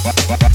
vista.